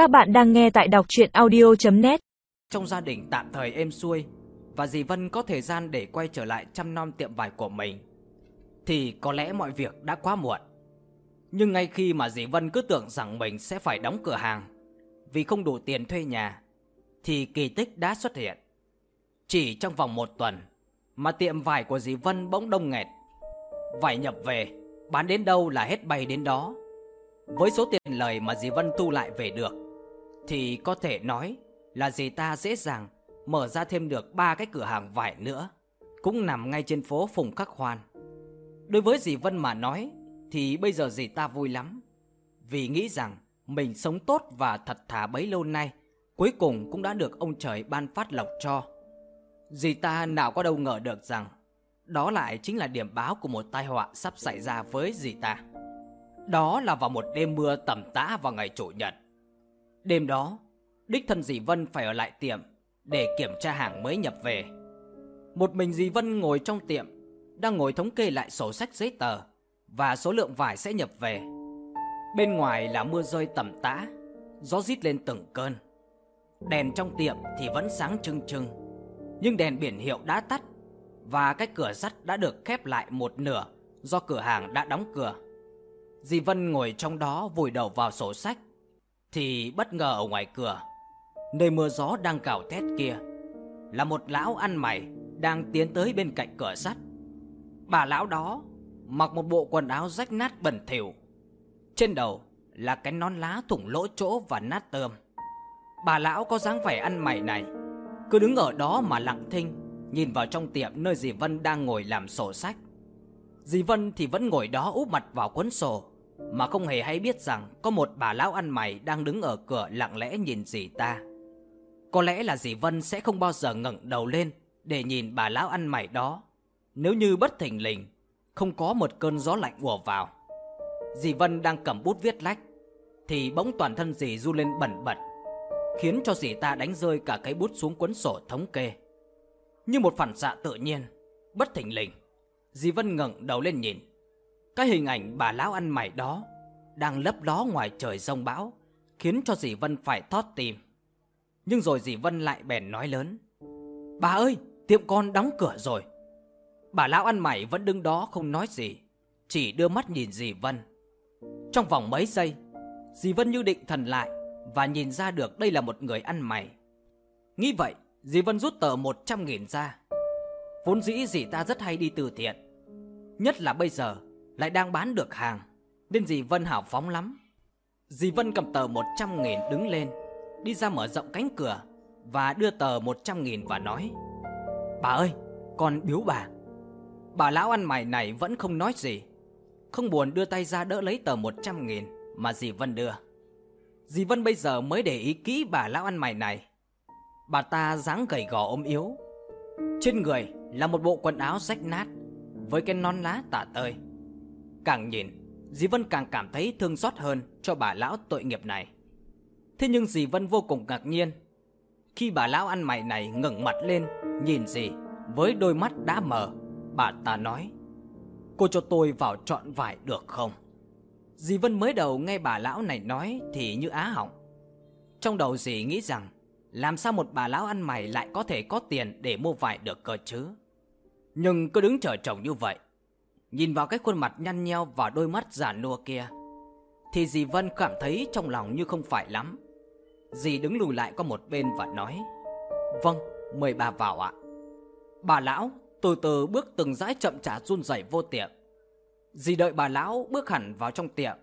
Các bạn đang nghe tại đọc chuyện audio.net Trong gia đình tạm thời êm xuôi và dì Vân có thời gian để quay trở lại chăm nom tiệm vải của mình thì có lẽ mọi việc đã quá muộn. Nhưng ngay khi mà dì Vân cứ tưởng rằng mình sẽ phải đóng cửa hàng vì không đủ tiền thuê nhà thì kỳ tích đã xuất hiện. Chỉ trong vòng một tuần mà tiệm vải của dì Vân bỗng đông nghẹt. Vải nhập về, bán đến đâu là hết bay đến đó. Với số tiền lời mà dì Vân thu lại về được thì có thể nói là dì ta dễ dàng mở ra thêm được ba cái cửa hàng vải nữa, cũng nằm ngay trên phố Phùng Khắc Khoan. Đối với dì Vân mà nói thì bây giờ dì ta vui lắm, vì nghĩ rằng mình sống tốt và thật thà bấy lâu nay, cuối cùng cũng đã được ông trời ban phát lộc cho. Dì ta nào có đâu ngờ được rằng đó lại chính là điểm báo của một tai họa sắp xảy ra với dì ta. Đó là vào một đêm mưa tầm tã vào ngày chủ nhật. Đêm đó, đích thân dì Vân phải ở lại tiệm để kiểm tra hàng mới nhập về. Một mình dì Vân ngồi trong tiệm, đang ngồi thống kê lại sổ sách giấy tờ và số lượng vải sẽ nhập về. Bên ngoài là mưa rơi tầm tã, gió rít lên từng cơn. Đèn trong tiệm thì vẫn sáng trưng trưng, nhưng đèn biển hiệu đã tắt và cái cửa sắt đã được khép lại một nửa do cửa hàng đã đóng cửa. Dì Vân ngồi trong đó vùi đầu vào sổ sách thì bất ngờ ở ngoài cửa, nơi mưa gió đang cào thét kia, là một lão ăn mày đang tiến tới bên cạnh cửa sắt. Bà lão đó mặc một bộ quần áo rách nát bẩn thỉu, trên đầu là cái nón lá thủng lỗ chỗ và nát tươm. Bà lão có dáng vẻ ăn mày này, cứ đứng ở đó mà lặng thinh, nhìn vào trong tiệm nơi dì Vân đang ngồi làm sổ sách. Dì Vân thì vẫn ngồi đó úp mặt vào cuốn sổ, mà không hề hay biết rằng có một bà lão ăn mày đang đứng ở cửa lặng lẽ nhìn dì ta. Có lẽ là dì Vân sẽ không bao giờ ngẩng đầu lên để nhìn bà lão ăn mày đó, nếu như bất thình lình không có một cơn gió lạnh ùa vào. Dì Vân đang cầm bút viết lách thì bỗng toàn thân dì du lên bẩn bật, khiến cho dì ta đánh rơi cả cái bút xuống cuốn sổ thống kê. Như một phản xạ tự nhiên, bất thình lình, dì Vân ngẩng đầu lên nhìn. Cái hình ảnh bà lão ăn mày đó đang lấp ló ngoài trời rông bão, khiến cho dì Vân phải thót tim. Nhưng rồi dì Vân lại bèn nói lớn: "Bà ơi, tiệm con đóng cửa rồi." Bà lão ăn mày vẫn đứng đó không nói gì, chỉ đưa mắt nhìn dì Vân. Trong vòng mấy giây, dì Vân như định thần lại và nhìn ra được đây là một người ăn mày. Nghĩ vậy, dì Vân rút tờ 100 nghìn ra. Vốn dĩ dì ta rất hay đi từ thiện, nhất là bây giờ lại đang bán được hàng, nên dì Vân hào phóng lắm. Dì Vân cầm tờ 100 nghìn đứng lên, đi ra mở rộng cánh cửa và đưa tờ 100 nghìn và nói Bà ơi, con biếu bà. Bà lão ăn mày này vẫn không nói gì, không buồn đưa tay ra đỡ lấy tờ 100 nghìn mà dì Vân đưa. Dì Vân bây giờ mới để ý kỹ bà lão ăn mày này. Bà ta dáng gầy gò ôm yếu. Trên người là một bộ quần áo rách nát với cái non lá tả tơi. Càng nhìn, dì Vân càng cảm thấy thương xót hơn cho bà lão tội nghiệp này. Thế nhưng dì Vân vô cùng ngạc nhiên khi bà lão ăn mày này ngẩng mặt lên nhìn dì với đôi mắt đã mờ. Bà ta nói: "Cô cho tôi vào chọn vải được không?" Dì Vân mới đầu nghe bà lão này nói thì như á họng. Trong đầu dì nghĩ rằng làm sao một bà lão ăn mày lại có thể có tiền để mua vải được cơ chứ? Nhưng cứ đứng chờ chồng như vậy, nhìn vào cái khuôn mặt nhăn nheo và đôi mắt già nua kia, thì dì Vân cảm thấy trong lòng như không phải lắm. Dì đứng lùi lại qua một bên và nói: "Vâng, mời bà vào ạ." Bà lão từ từ bước từng dãi chậm chạp run rẩy vô tiệm. Dì đợi bà lão bước hẳn vào trong tiệm.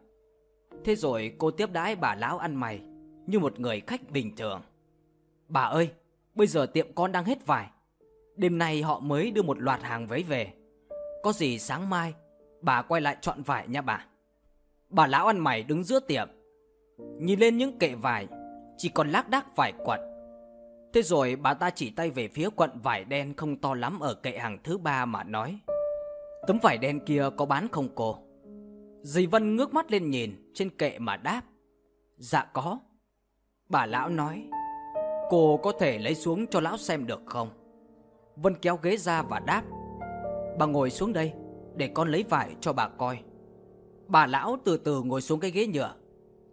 Thế rồi cô tiếp đãi bà lão ăn mày như một người khách bình thường. Bà ơi, bây giờ tiệm con đang hết vải. Đêm nay họ mới đưa một loạt hàng váy về. Có gì sáng mai bà quay lại chọn vải nha bà. Bà lão ăn mày đứng giữa tiệm, nhìn lên những kệ vải chỉ còn lác đác vải quận Thế rồi bà ta chỉ tay về phía quận vải đen không to lắm ở kệ hàng thứ ba mà nói: "Tấm vải đen kia có bán không cô?" Dì Vân ngước mắt lên nhìn trên kệ mà đáp: "Dạ có." Bà lão nói: "Cô có thể lấy xuống cho lão xem được không?" Vân kéo ghế ra và đáp: "Bà ngồi xuống đây để con lấy vải cho bà coi." Bà lão từ từ ngồi xuống cái ghế nhựa,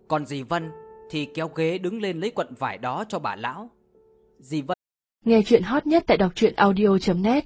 còn dì Vân thì kéo ghế đứng lên lấy quận vải đó cho bà lão. Dì Vân Nghe chuyện hot nhất tại đọc truyện audio.net